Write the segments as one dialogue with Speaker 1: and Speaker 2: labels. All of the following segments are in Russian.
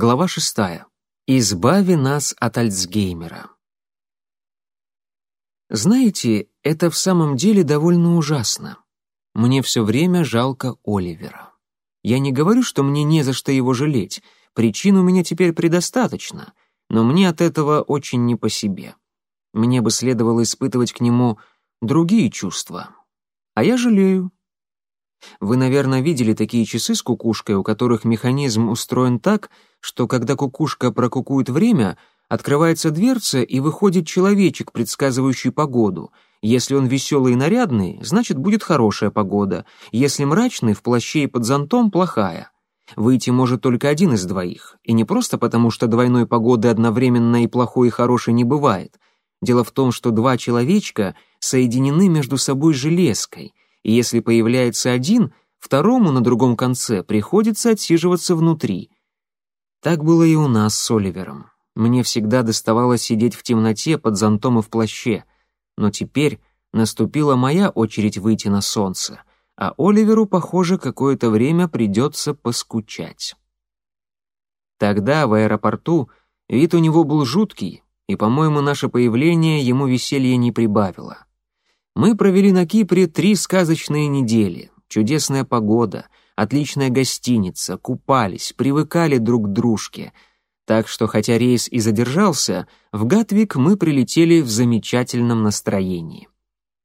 Speaker 1: Глава шестая. Избави нас от Альцгеймера. Знаете, это в самом деле довольно ужасно. Мне все время жалко Оливера. Я не говорю, что мне не за что его жалеть, причин у меня теперь предостаточно, но мне от этого очень не по себе. Мне бы следовало испытывать к нему другие чувства. А я жалею, вы, наверное, видели такие часы с кукушкой, у которых механизм устроен так, что когда кукушка прокукует время, открывается дверца и выходит человечек, предсказывающий погоду. Если он веселый и нарядный, значит, будет хорошая погода. Если мрачный, в плаще и под зонтом, плохая. Выйти может только один из двоих. И не просто потому, что двойной погоды одновременно и плохой, и хорошей не бывает. Дело в том, что два человечка соединены между собой железкой — и если появляется один, второму на другом конце приходится отсиживаться внутри. Так было и у нас с Оливером. Мне всегда доставалось сидеть в темноте под зонтом и в плаще, но теперь наступила моя очередь выйти на солнце, а Оливеру, похоже, какое-то время придется поскучать. Тогда в аэропорту вид у него был жуткий, и, по-моему, наше появление ему веселья не прибавило. Мы провели на Кипре три сказочные недели. Чудесная погода, отличная гостиница, купались, привыкали друг к дружке. Так что, хотя рейс и задержался, в Гатвик мы прилетели в замечательном настроении.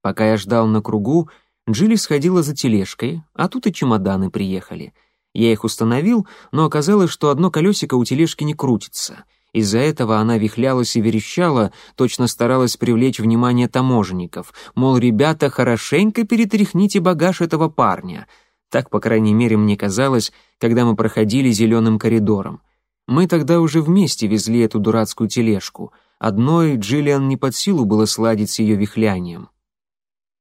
Speaker 1: Пока я ждал на кругу, Джилли сходила за тележкой, а тут и чемоданы приехали. Я их установил, но оказалось, что одно колесико у тележки не крутится — из-за этого она вихлялась и верещала, точно старалась привлечь внимание таможенников, мол, ребята, хорошенько перетряхните багаж этого парня. Так, по крайней мере, мне казалось, когда мы проходили зеленым коридором. Мы тогда уже вместе везли эту дурацкую тележку. Одной Джиллиан не под силу было сладить с ее вихлянием.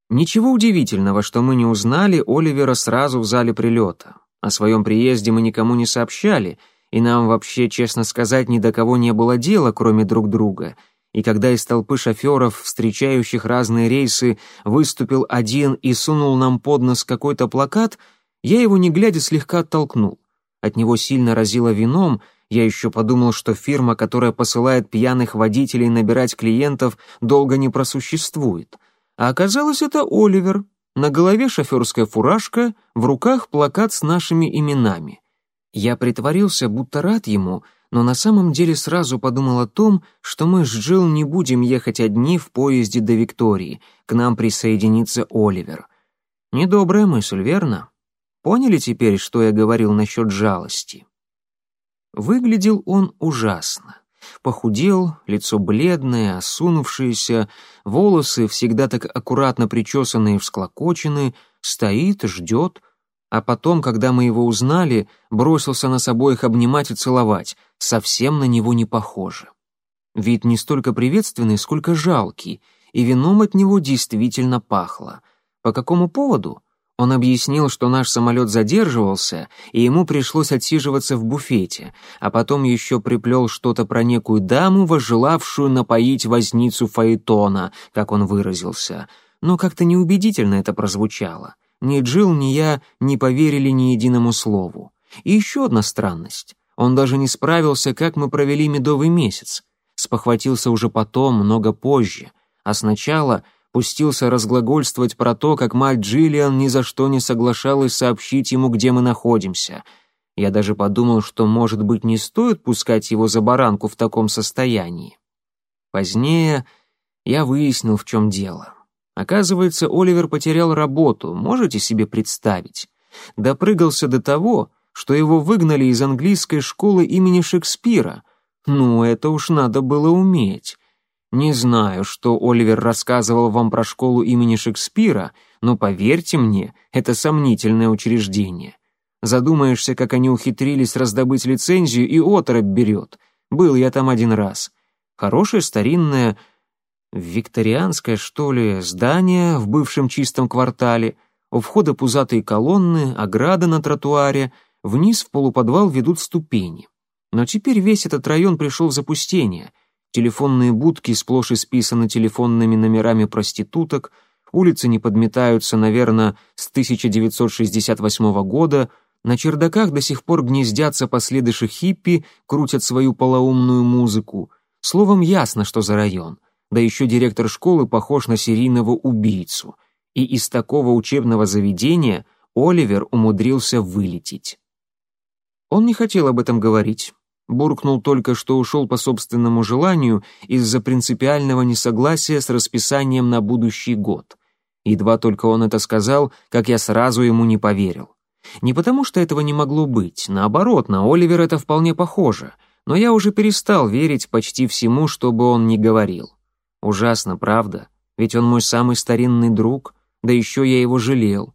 Speaker 1: Ничего удивительного, что мы не узнали Оливера сразу в зале прилета. О своем приезде мы никому не сообщали — и нам вообще, честно сказать, ни до кого не было дела, кроме друг друга. И когда из толпы шоферов, встречающих разные рейсы, выступил один и сунул нам под нос какой-то плакат, я его не глядя слегка оттолкнул. От него сильно разило вином, я еще подумал, что фирма, которая посылает пьяных водителей набирать клиентов, долго не просуществует. А оказалось, это Оливер. На голове шоферская фуражка, в руках плакат с нашими именами. Я притворился, будто рад ему, но на самом деле сразу подумал о том, что мы с Джилл не будем ехать одни в поезде до Виктории, к нам присоединится Оливер. Недобрая мысль, верно? Поняли теперь, что я говорил насчет жалости? Выглядел он ужасно. Похудел, лицо бледное, осунувшееся, волосы, всегда так аккуратно причесанные и всклокочены, стоит, ждет — а потом, когда мы его узнали, бросился нас обоих обнимать и целовать, совсем на него не похоже. Вид не столько приветственный, сколько жалкий, и вином от него действительно пахло. По какому поводу? Он объяснил, что наш самолет задерживался, и ему пришлось отсиживаться в буфете, а потом еще приплел что-то про некую даму, возжелавшую напоить возницу Фаэтона, как он выразился. Но как-то неубедительно это прозвучало. Ни Джилл, ни я не поверили ни единому слову. И еще одна странность. Он даже не справился, как мы провели медовый месяц. Спохватился уже потом, много позже. А сначала пустился разглагольствовать про то, как мать Джиллиан ни за что не соглашалась сообщить ему, где мы находимся. Я даже подумал, что, может быть, не стоит пускать его за баранку в таком состоянии. Позднее я выяснил, в чем дело. Оказывается, Оливер потерял работу, можете себе представить? Допрыгался до того, что его выгнали из английской школы имени Шекспира. Ну, это уж надо было уметь. Не знаю, что Оливер рассказывал вам про школу имени Шекспира, но поверьте мне, это сомнительное учреждение. Задумаешься, как они ухитрились раздобыть лицензию, и оторопь берет. Был я там один раз. Хорошее старинное Викторианское, что ли, здание в бывшем чистом квартале, у входа пузатые колонны, ограда на тротуаре, вниз в полуподвал ведут ступени. Но теперь весь этот район пришел в запустение. Телефонные будки сплошь исписаны телефонными номерами проституток, улицы не подметаются, наверное, с 1968 года, На чердаках до сих пор гнездятся последыши хиппи, крутят свою полоумную музыку. Словом, ясно, что за район. Да еще директор школы похож на серийного убийцу. И из такого учебного заведения Оливер умудрился вылететь. Он не хотел об этом говорить. Буркнул только, что ушел по собственному желанию из-за принципиального несогласия с расписанием на будущий год. Едва только он это сказал, как я сразу ему не поверил. Не потому, что этого не могло быть, наоборот, на Оливер это вполне похоже, но я уже перестал верить почти всему, что бы он ни говорил. Ужасно, правда? Ведь он мой самый старинный друг, да еще я его жалел.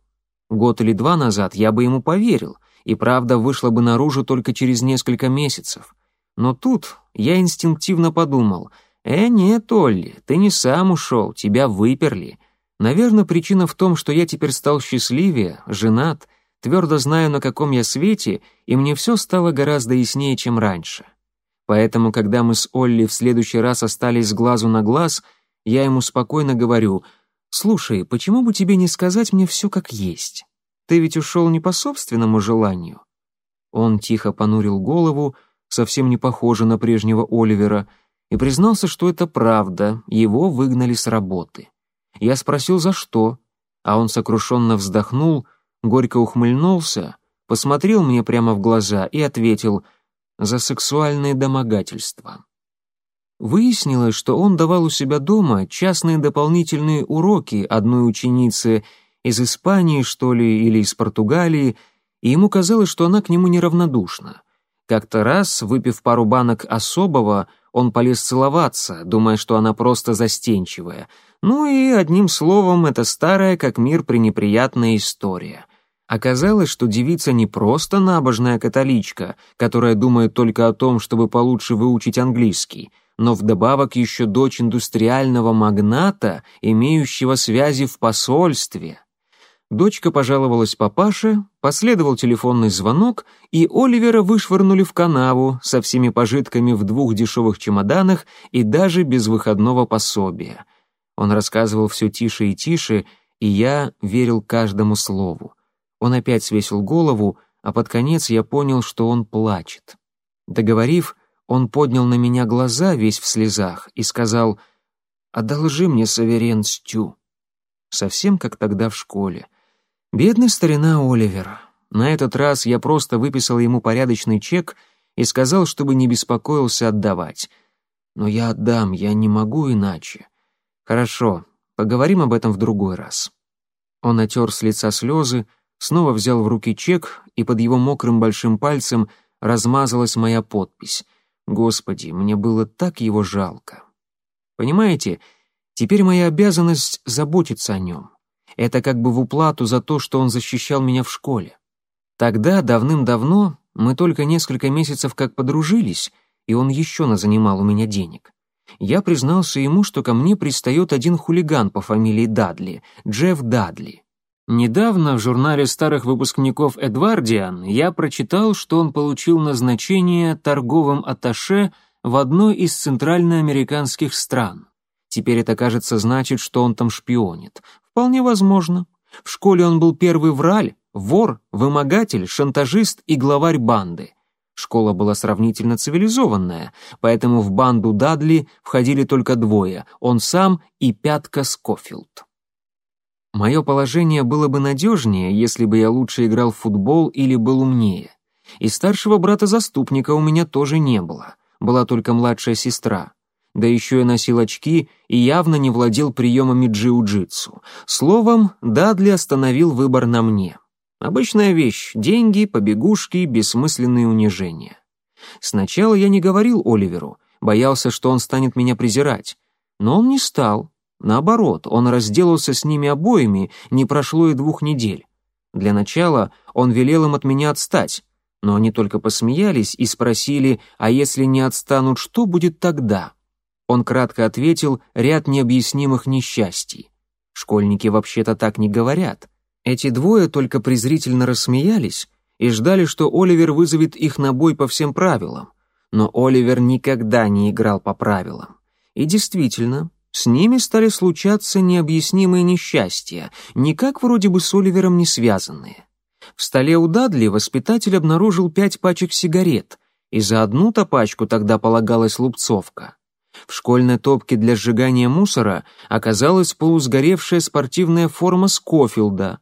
Speaker 1: Год или два назад я бы ему поверил, и правда вышла бы наружу только через несколько месяцев. Но тут я инстинктивно подумал, «Э, нет, Олли, ты не сам ушел, тебя выперли». Наверное, причина в том, что я теперь стал счастливее, женат, твердо знаю, на каком я свете, и мне все стало гораздо яснее, чем раньше. Поэтому, когда мы с Олли в следующий раз остались с глазу на глаз, я ему спокойно говорю, «Слушай, почему бы тебе не сказать мне все как есть? Ты ведь ушел не по собственному желанию». Он тихо понурил голову, совсем не похоже на прежнего Оливера, и признался, что это правда, его выгнали с работы. Я спросил, за что, а он сокрушенно вздохнул — горько ухмыльнулся, посмотрел мне прямо в глаза и ответил «за сексуальные домогательства». Выяснилось, что он давал у себя дома частные дополнительные уроки одной ученице из Испании, что ли, или из Португалии, и ему казалось, что она к нему неравнодушна. Как-то раз, выпив пару банок особого, он полез целоваться, думая, что она просто застенчивая. Ну и, одним словом, это старая, как мир, пренеприятная история. Оказалось, что девица не просто набожная католичка, которая думает только о том, чтобы получше выучить английский, но вдобавок еще дочь индустриального магната, имеющего связи в посольстве. Дочка пожаловалась папаше, последовал телефонный звонок, и Оливера вышвырнули в канаву со всеми пожитками в двух дешевых чемоданах и даже без выходного пособия. Он рассказывал все тише и тише, и я верил каждому слову. Он опять свесил голову, а под конец я понял, что он плачет. Договорив, он поднял на меня глаза, весь в слезах, и сказал «Одолжи мне, Саверен, Стю». Совсем как тогда в школе. Бедный старина Оливер. На этот раз я просто выписал ему порядочный чек и сказал, чтобы не беспокоился отдавать. Но я отдам, я не могу иначе. Хорошо, поговорим об этом в другой раз. Он отер с лица слезы, снова взял в руки чек, и под его мокрым большим пальцем размазалась моя подпись. Господи, мне было так его жалко. Понимаете, теперь моя обязанность заботиться о нем. Это как бы в уплату за то, что он защищал меня в школе. Тогда, давным-давно, мы только несколько месяцев как подружились, и он еще назанимал у меня денег. Я признался ему, что ко мне пристает один хулиган по фамилии Дадли, Джефф Дадли. Недавно в журнале старых выпускников «Эдвардиан» я прочитал, что он получил назначение торговым атташе в одной из центральноамериканских стран. Теперь это, кажется, значит, что он там шпионит. Вполне возможно. В школе он был первый враль, вор, вымогатель, шантажист и главарь банды. Школа была сравнительно цивилизованная, поэтому в банду Дадли входили только двое — он сам и Пятка Скофилд. Мое положение было бы надежнее, если бы я лучше играл в футбол или был умнее. И старшего брата-заступника у меня тоже не было. Была только младшая сестра. Да еще я носил очки и явно не владел приемами джиу-джитсу. Словом, Дадли остановил выбор на мне. Обычная вещь — деньги, побегушки, бессмысленные унижения. Сначала я не говорил Оливеру, боялся, что он станет меня презирать. Но он не стал, Наоборот, он разделался с ними обоими, не прошло и двух недель. Для начала он велел им от меня отстать, но они только посмеялись и спросили, а если не отстанут, что будет тогда? Он кратко ответил ряд необъяснимых несчастий. Школьники вообще-то так не говорят. Эти двое только презрительно рассмеялись и ждали, что Оливер вызовет их на бой по всем правилам. Но Оливер никогда не играл по правилам. И действительно, с ними стали случаться необъяснимые несчастья, никак вроде бы с Оливером не связанные. В столе у Дадли воспитатель обнаружил пять пачек сигарет, и за одну-то пачку тогда полагалась лупцовка. В школьной топке для сжигания мусора оказалась полусгоревшая спортивная форма Скофилда.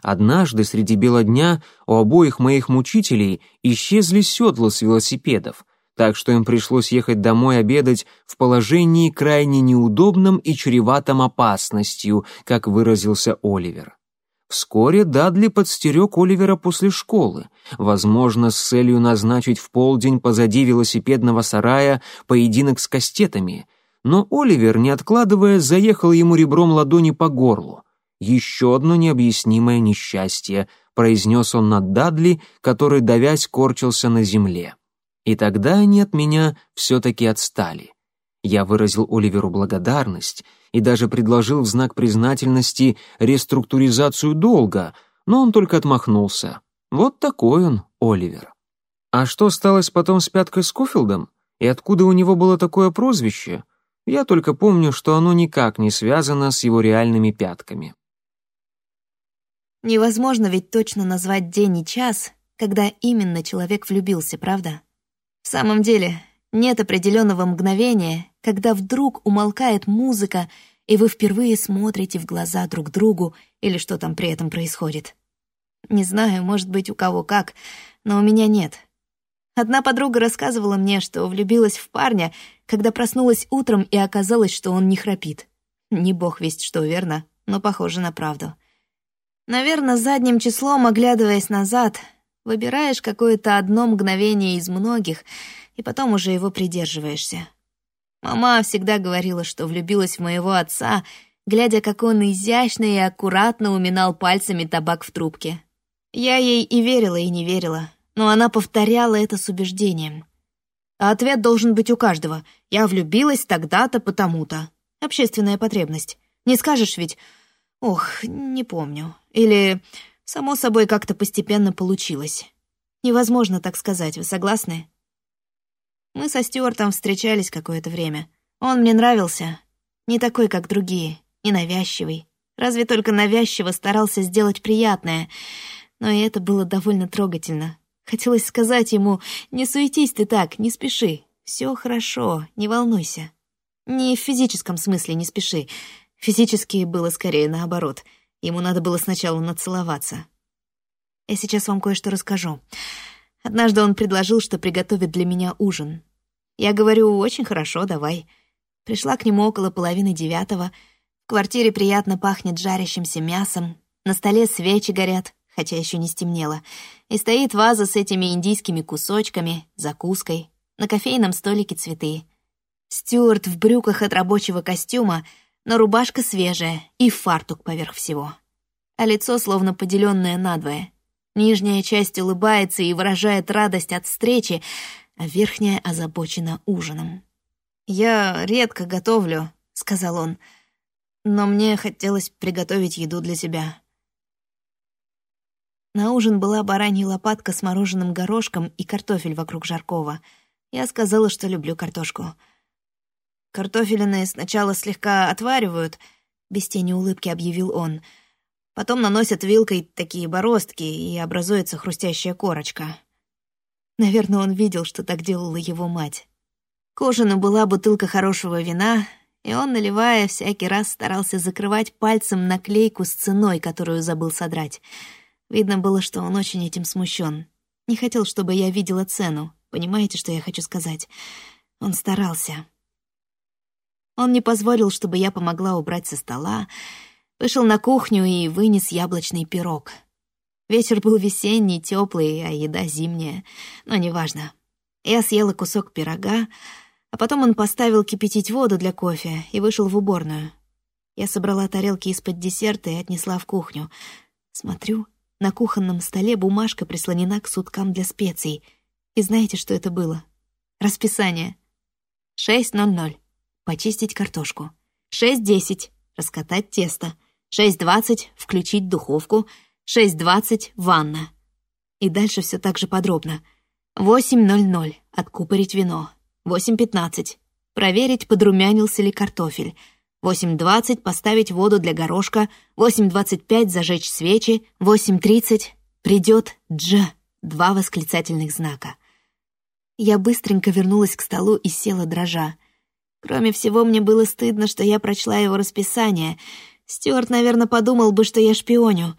Speaker 1: Однажды среди бела дня у обоих моих мучителей исчезли седла с велосипедов, так что им пришлось ехать домой обедать в положении крайне неудобном и чреватом опасностью, как выразился Оливер. Вскоре Дадли подстерег Оливера после школы, возможно, с целью назначить в полдень позади велосипедного сарая поединок с кастетами, но Оливер, не откладывая, заехал ему ребром ладони по горлу. «Еще одно необъяснимое несчастье», — произнес он над Дадли, который, давясь, корчился на земле. И тогда они от меня все-таки отстали. Я выразил Оливеру благодарность и даже предложил в знак признательности реструктуризацию долга, но он только отмахнулся. Вот такой он, Оливер. А что сталось потом с пяткой Скофилдом? И откуда у него было такое прозвище? Я только помню, что оно никак не связано с его реальными пятками.
Speaker 2: Невозможно ведь точно назвать день и час, когда именно человек влюбился, правда? В самом деле, нет определенного мгновения, когда вдруг умолкает музыка, и вы впервые смотрите в глаза друг другу или что там при этом происходит. Не знаю, может быть, у кого как, но у меня нет. Одна подруга рассказывала мне, что влюбилась в парня, когда проснулась утром и оказалось, что он не храпит. Не бог весть что, верно, но похоже на правду. Наверное, задним числом, оглядываясь назад, выбираешь какое-то одно мгновение из многих — и потом уже его придерживаешься. Мама всегда говорила, что влюбилась в моего отца, глядя, как он изящно и аккуратно уминал пальцами табак в трубке. Я ей и верила, и не верила, но она повторяла это с убеждением. А ответ должен быть у каждого. Я влюбилась тогда-то, потому-то. Общественная потребность. Не скажешь ведь «Ох, не помню». Или «Само собой как-то постепенно получилось». Невозможно так сказать, вы согласны? Мы со Стюартом встречались какое-то время. Он мне нравился. Не такой, как другие, не навязчивый. Разве только навязчиво старался сделать приятное. Но и это было довольно трогательно. Хотелось сказать ему, не суетись ты так, не спеши. Все хорошо, не волнуйся. Не в физическом смысле не спеши. Физически было скорее наоборот. Ему надо было сначала нацеловаться. Я сейчас вам кое-что расскажу. Однажды он предложил, что приготовит для меня ужин. Я говорю, очень хорошо, давай. Пришла к нему около половины девятого. В квартире приятно пахнет жарящимся мясом. На столе свечи горят, хотя еще не стемнело. И стоит ваза с этими индийскими кусочками, закуской. На кофейном столике цветы. Стюарт в брюках от рабочего костюма, но рубашка свежая и фартук поверх всего. А лицо словно поделенное надвое. Нижняя часть улыбается и выражает радость от встречи, а верхняя озабочена ужином. «Я редко готовлю», — сказал он, — «но мне хотелось приготовить еду для тебя». На ужин была баранья лопатка с мороженым горошком и картофель вокруг жаркого. Я сказала, что люблю картошку. «Картофелины сначала слегка отваривают», — без тени улыбки объявил он — Потом наносят вилкой такие бороздки, и образуется хрустящая корочка. Наверное, он видел, что так делала его мать. К ужину была бутылка хорошего вина, и он, наливая, всякий раз старался закрывать пальцем наклейку с ценой, которую забыл содрать. Видно было, что он очень этим смущен. Не хотел, чтобы я видела цену. Понимаете, что я хочу сказать? Он старался. Он не позволил, чтобы я помогла убрать со стола, Вышел на кухню и вынес яблочный пирог. Вечер был весенний, теплый, а еда зимняя, но неважно. Я съела кусок пирога, а потом он поставил кипятить воду для кофе и вышел в уборную. Я собрала тарелки из-под десерта и отнесла в кухню. Смотрю, на кухонном столе бумажка прислонена к суткам для специй. И знаете, что это было? Расписание. 6.00. Почистить картошку. 6.10. Раскатать тесто. 6.20 — включить духовку, 6.20 — ванна. И дальше все так же подробно. 8.00 — откупорить вино. 8.15 — проверить, подрумянился ли картофель. 8.20 — поставить воду для горошка. 8.25 — зажечь свечи. 8.30 «Придет Дж!» Два восклицательных знака. Я быстренько вернулась к столу и села дрожа. Кроме всего, мне было стыдно, что я прочла его расписание. Стюарт, наверное, подумал бы, что я шпионю.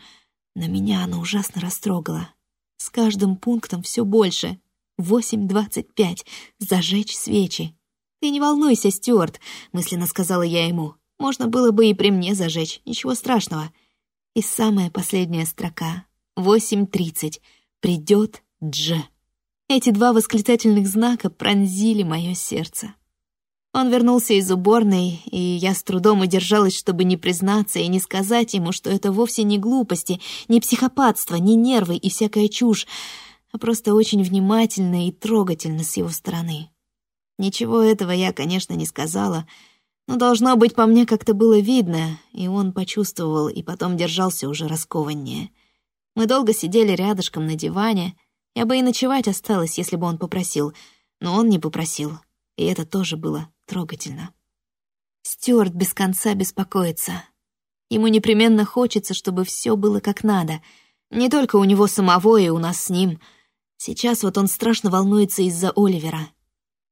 Speaker 2: Но меня оно ужасно растрогало. С каждым пунктом все больше. Восемь двадцать пять. Зажечь свечи. «Ты не волнуйся, Стюарт», — мысленно сказала я ему. «Можно было бы и при мне зажечь, ничего страшного». И самая последняя строка. Восемь тридцать. Придет Дж. Эти два восклицательных знака пронзили мое сердце. Он вернулся из уборной, и я с трудом удержалась, чтобы не признаться и не сказать ему, что это вовсе не глупости, не психопатство, не нервы и всякая чушь, а просто очень внимательно и трогательно с его стороны. Ничего этого я, конечно, не сказала, но, должно быть, по мне как-то было видно, и он почувствовал, и потом держался уже раскованнее — мы долго сидели рядышком на диване. Я бы и ночевать осталась, если бы он попросил. Но он не попросил. И это тоже было трогательно. Стюарт без конца беспокоится. Ему непременно хочется, чтобы все было как надо. Не только у него самого и у нас с ним. Сейчас вот он страшно волнуется из-за Оливера.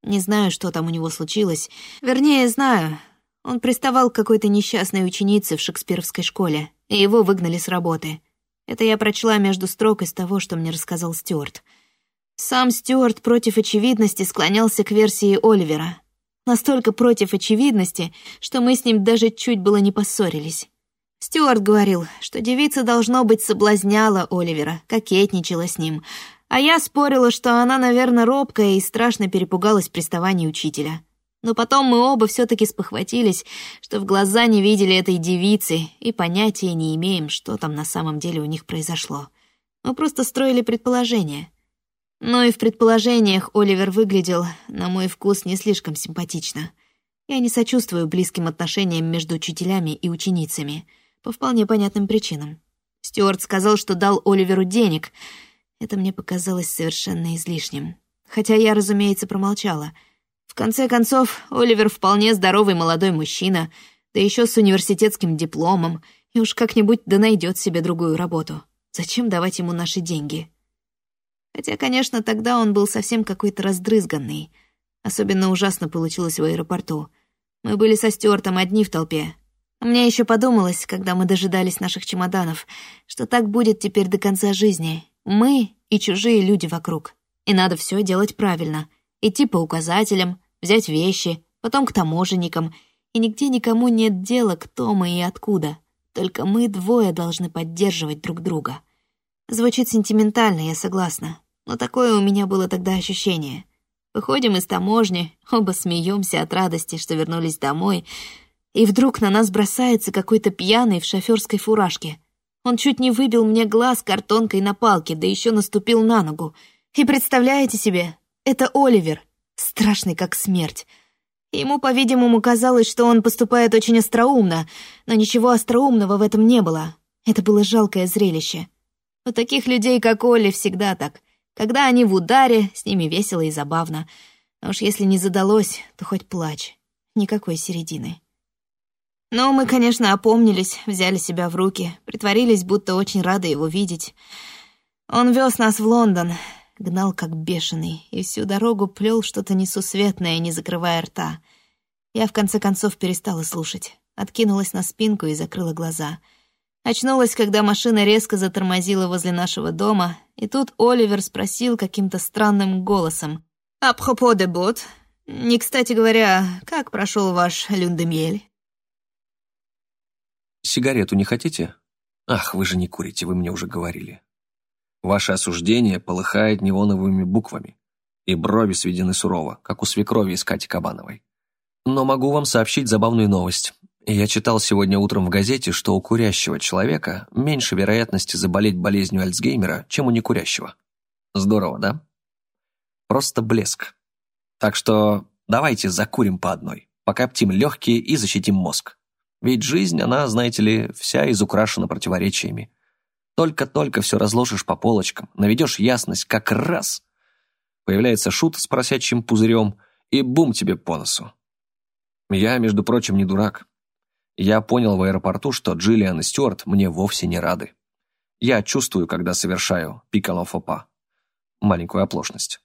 Speaker 2: Не знаю, что там у него случилось. Вернее, знаю. Он приставал к какой-то несчастной ученице в шекспировской школе, и его выгнали с работы. Это я прочла между строк из того, что мне рассказал Стюарт. Сам Стюарт против очевидности склонялся к версии Оливера. Настолько против очевидности, что мы с ним даже чуть было не поссорились. Стюарт говорил, что девица, должно быть, соблазняла Оливера, кокетничала с ним, а я спорила, что она, наверное, робкая и страшно перепугалась приставаний учителя. Но потом мы оба все-таки спохватились, что в глаза не видели этой девицы и понятия не имеем, что там на самом деле у них произошло. Мы просто строили предположения. Но и в предположениях Оливер выглядел, на мой вкус, не слишком симпатично. Я не сочувствую близким отношениям между учителями и ученицами, по вполне понятным причинам. Стюарт сказал, что дал Оливеру денег. Это мне показалось совершенно излишним. Хотя я, разумеется, промолчала — в конце концов, Оливер вполне здоровый молодой мужчина, да еще с университетским дипломом, и уж как-нибудь да найдет себе другую работу. Зачем давать ему наши деньги? Хотя, конечно, тогда он был совсем какой-то раздрызганный. Особенно ужасно получилось в аэропорту. Мы были со Стюартом одни в толпе. Мне еще подумалось, когда мы дожидались наших чемоданов, что так будет теперь до конца жизни. Мы и чужие люди вокруг. И надо все делать правильно. Идти по указателям, взять вещи, потом к таможенникам, и нигде никому нет дела, кто мы и откуда. Только мы двое должны поддерживать друг друга. Звучит сентиментально, я согласна, но такое у меня было тогда ощущение. Выходим из таможни, оба смеемся от радости, что вернулись домой, и вдруг на нас бросается какой-то пьяный в шоферской фуражке. Он чуть не выбил мне глаз картонкой на палке, да еще наступил на ногу. И представляете себе, это Оливер, страшный как смерть. Ему, по-видимому, казалось, что он поступает очень остроумно, но ничего остроумного в этом не было. Это было жалкое зрелище. У таких людей, как Олли, всегда так. Когда они в ударе, с ними весело и забавно. А уж если не задалось, то хоть плачь. Никакой середины. Но мы, конечно, опомнились, взяли себя в руки, притворились, будто очень рады его видеть. Он вез нас в Лондон, гнал как бешеный и всю дорогу плел что-то несусветное, не закрывая рта. Я в конце концов перестала слушать, откинулась на спинку и закрыла глаза. Очнулась, когда машина резко затормозила возле нашего дома, и тут Оливер спросил каким-то странным голосом. «Апропо де бот, не кстати говоря, как прошел ваш люндемьель?»
Speaker 3: «Сигарету не хотите? Ах, вы же не курите, вы мне уже говорили». Ваше осуждение полыхает неоновыми буквами, и брови сведены сурово, как у свекрови из Кати Кабановой. Но могу вам сообщить забавную новость. Я читал сегодня утром в газете, что у курящего человека меньше вероятности заболеть болезнью Альцгеймера, чем у некурящего. Здорово, да? Просто блеск. Так что давайте закурим по одной, покоптим легкие и защитим мозг. Ведь жизнь, она, знаете ли, вся изукрашена противоречиями. Только-только все разложишь по полочкам, наведешь ясность как раз. Появляется шут с просячим пузырем, и бум тебе по носу. Я, между прочим, не дурак. Я понял в аэропорту, что Джиллиан и Стюарт мне вовсе не рады. Я чувствую, когда совершаю пикалофопа. Маленькую оплошность.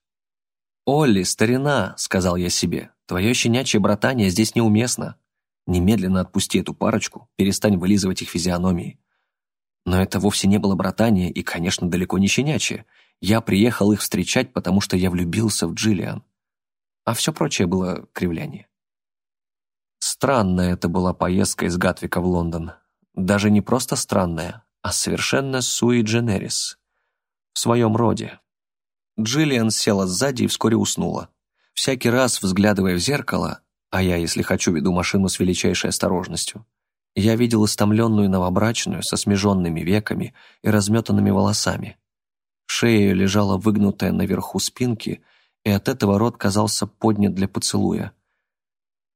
Speaker 3: «Олли, старина», — сказал я себе, — «твое щенячье братание здесь неуместно. Немедленно отпусти эту парочку, перестань вылизывать их физиономии». Но это вовсе не было братание и, конечно, далеко не щенячье. Я приехал их встречать, потому что я влюбился в Джиллиан. А все прочее было кривляние. Странная это была поездка из Гатвика в Лондон. Даже не просто странная, а совершенно суи дженерис. В своем роде. Джиллиан села сзади и вскоре уснула. Всякий раз, взглядывая в зеркало, а я, если хочу, веду машину с величайшей осторожностью, я видел истомленную новобрачную со смеженными веками и разметанными волосами. Шея лежала выгнутая наверху спинки, и от этого рот казался поднят для поцелуя.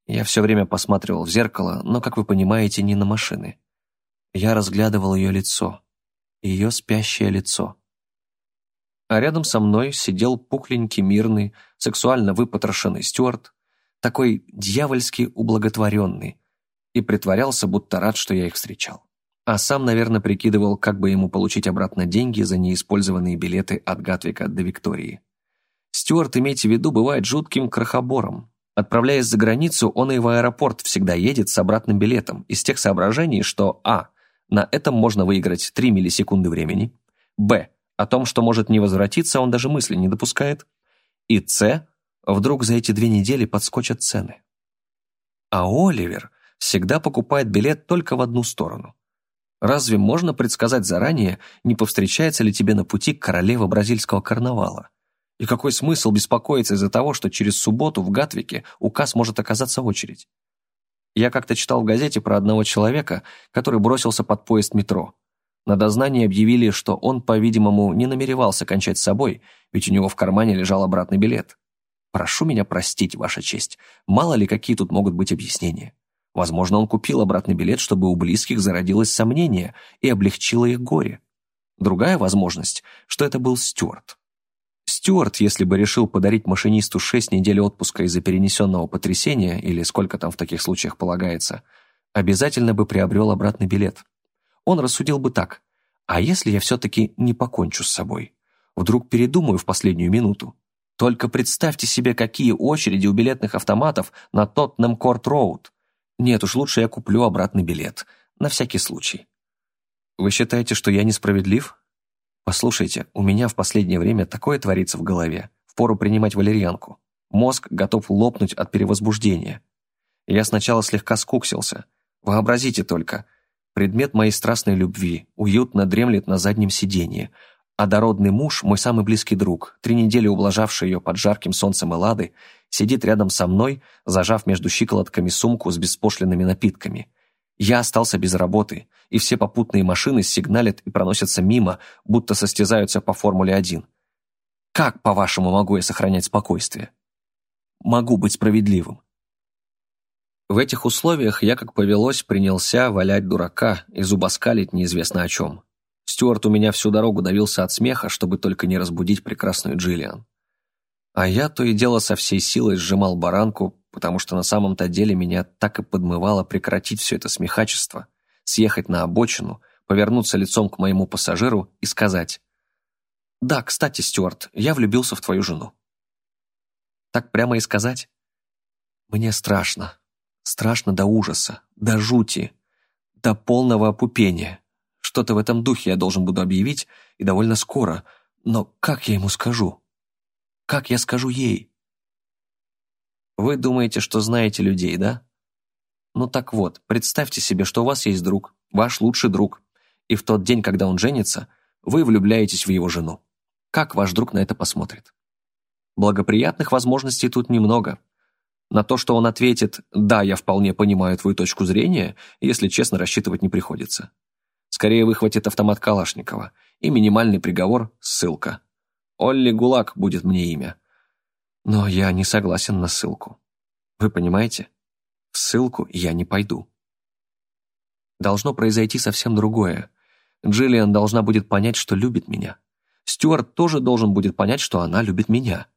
Speaker 3: Я все время посматривал в зеркало, но, как вы понимаете, не на машины. Я разглядывал ее лицо, ее спящее лицо. А рядом со мной сидел пухленький, мирный, сексуально выпотрошенный Стюарт, такой дьявольски ублаготворенный, и притворялся, будто рад, что я их встречал. А сам, наверное, прикидывал, как бы ему получить обратно деньги за неиспользованные билеты от Гатвика до Виктории. Стюарт, имейте в виду, бывает жутким крохобором. Отправляясь за границу, он и в аэропорт всегда едет с обратным билетом, из тех соображений, что а. На этом можно выиграть 3 миллисекунды времени, б. О том, что может не возвратиться, он даже мысли не допускает, и с. Вдруг за эти две недели подскочат цены. А Оливер всегда покупает билет только в одну сторону. Разве можно предсказать заранее, не повстречается ли тебе на пути королева бразильского карнавала? И какой смысл беспокоиться из-за того, что через субботу в Гатвике указ может оказаться очередь? Я как-то читал в газете про одного человека, который бросился под поезд метро. На дознании объявили, что он, по-видимому, не намеревался кончать с собой, ведь у него в кармане лежал обратный билет. Прошу меня простить, Ваша честь, мало ли какие тут могут быть объяснения. Возможно, он купил обратный билет, чтобы у близких зародилось сомнение и облегчило их горе. Другая возможность, что это был Стюарт. Стюарт, если бы решил подарить машинисту шесть недель отпуска из-за перенесенного потрясения, или сколько там в таких случаях полагается, обязательно бы приобрел обратный билет. Он рассудил бы так, а если я все-таки не покончу с собой? Вдруг передумаю в последнюю минуту? Только представьте себе, какие очереди у билетных автоматов на Тоттенем-Корт-Роуд. Нет уж, лучше я куплю обратный билет. На всякий случай. Вы считаете, что я несправедлив? Послушайте, у меня в последнее время такое творится в голове. Впору принимать валерьянку. Мозг готов лопнуть от перевозбуждения. Я сначала слегка скуксился. Вообразите только. Предмет моей страстной любви уютно дремлет на заднем сиденье, а дородный муж, мой самый близкий друг, три недели ублажавший ее под жарким солнцем Эллады, сидит рядом со мной, зажав между щиколотками сумку с беспошлинными напитками. Я остался без работы, и все попутные машины сигналят и проносятся мимо, будто состязаются по Формуле-1. Как, по-вашему, могу я сохранять спокойствие? Могу быть справедливым. В этих условиях я, как повелось, принялся валять дурака и зубоскалить неизвестно о чем. Стюарт у меня всю дорогу давился от смеха, чтобы только не разбудить прекрасную Джиллиан. А я то и дело со всей силой сжимал баранку, потому что на самом-то деле меня так и подмывало прекратить все это смехачество, съехать на обочину, повернуться лицом к моему пассажиру и сказать «Да, кстати, Стюарт, я влюбился в твою жену». Так прямо и сказать? Мне страшно. Страшно до ужаса, до жути, до полного опупения. Что-то в этом духе я должен буду объявить, и довольно скоро. Но как я ему скажу? Как я скажу ей? Вы думаете, что знаете людей, да? Ну так вот, представьте себе, что у вас есть друг, ваш лучший друг, и в тот день, когда он женится, вы влюбляетесь в его жену. Как ваш друг на это посмотрит? Благоприятных возможностей тут немного. На то, что он ответит «да, я вполне понимаю твою точку зрения», если честно, рассчитывать не приходится. Скорее выхватит автомат Калашникова. И минимальный приговор – ссылка. Олли Гулак будет мне имя. Но я не согласен на ссылку. Вы понимаете? В ссылку я не пойду. Должно произойти совсем другое. Джиллиан должна будет понять, что любит меня. Стюарт тоже должен будет понять, что она любит меня.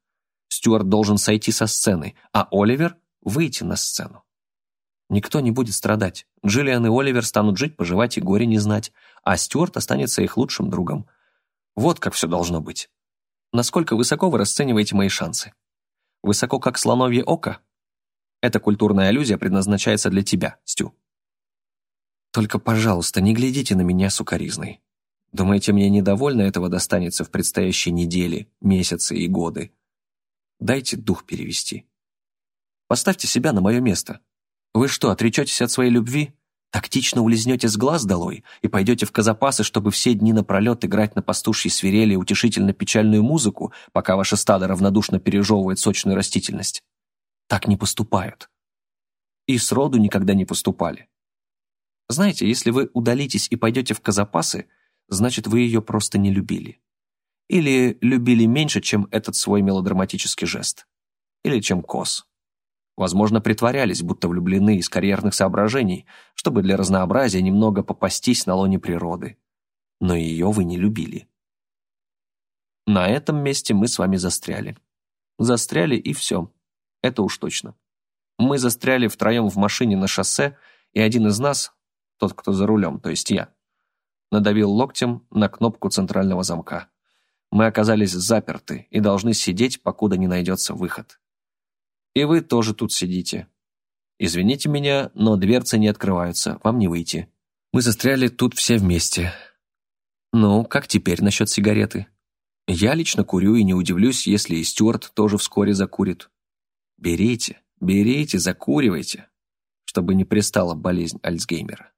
Speaker 3: Стюарт должен сойти со сцены, а Оливер – выйти на сцену. Никто не будет страдать. Джиллиан и Оливер станут жить, поживать и горе не знать, а Стюарт останется их лучшим другом. Вот как все должно быть. Насколько высоко вы расцениваете мои шансы? Высоко, как слоновье око? Эта культурная аллюзия предназначается для тебя, Стю. Только, пожалуйста, не глядите на меня сукоризной. Думаете, мне недовольно этого достанется в предстоящей неделе, месяцы и годы? Дайте дух перевести. Поставьте себя на мое место. Вы что, отречетесь от своей любви? Тактично улизнете с глаз долой и пойдете в казапасы, чтобы все дни напролет играть на пастушьей свирели утешительно-печальную музыку, пока ваше стадо равнодушно пережевывает сочную растительность? Так не поступают. И сроду никогда не поступали. Знаете, если вы удалитесь и пойдете в казапасы, значит, вы ее просто не любили. Или любили меньше, чем этот свой мелодраматический жест. Или чем кос. Возможно, притворялись, будто влюблены из карьерных соображений, чтобы для разнообразия немного попастись на лоне природы. Но ее вы не любили. На этом месте мы с вами застряли. Застряли и все. Это уж точно. Мы застряли втроем в машине на шоссе, и один из нас, тот, кто за рулем, то есть я, надавил локтем на кнопку центрального замка. Мы оказались заперты и должны сидеть, покуда не найдется выход. И вы тоже тут сидите. Извините меня, но дверцы не открываются, вам не выйти. Мы застряли тут все вместе. Ну, как теперь насчет сигареты? Я лично курю и не удивлюсь, если и Стюарт тоже вскоре закурит. Берите, берите, закуривайте, чтобы не пристала болезнь Альцгеймера.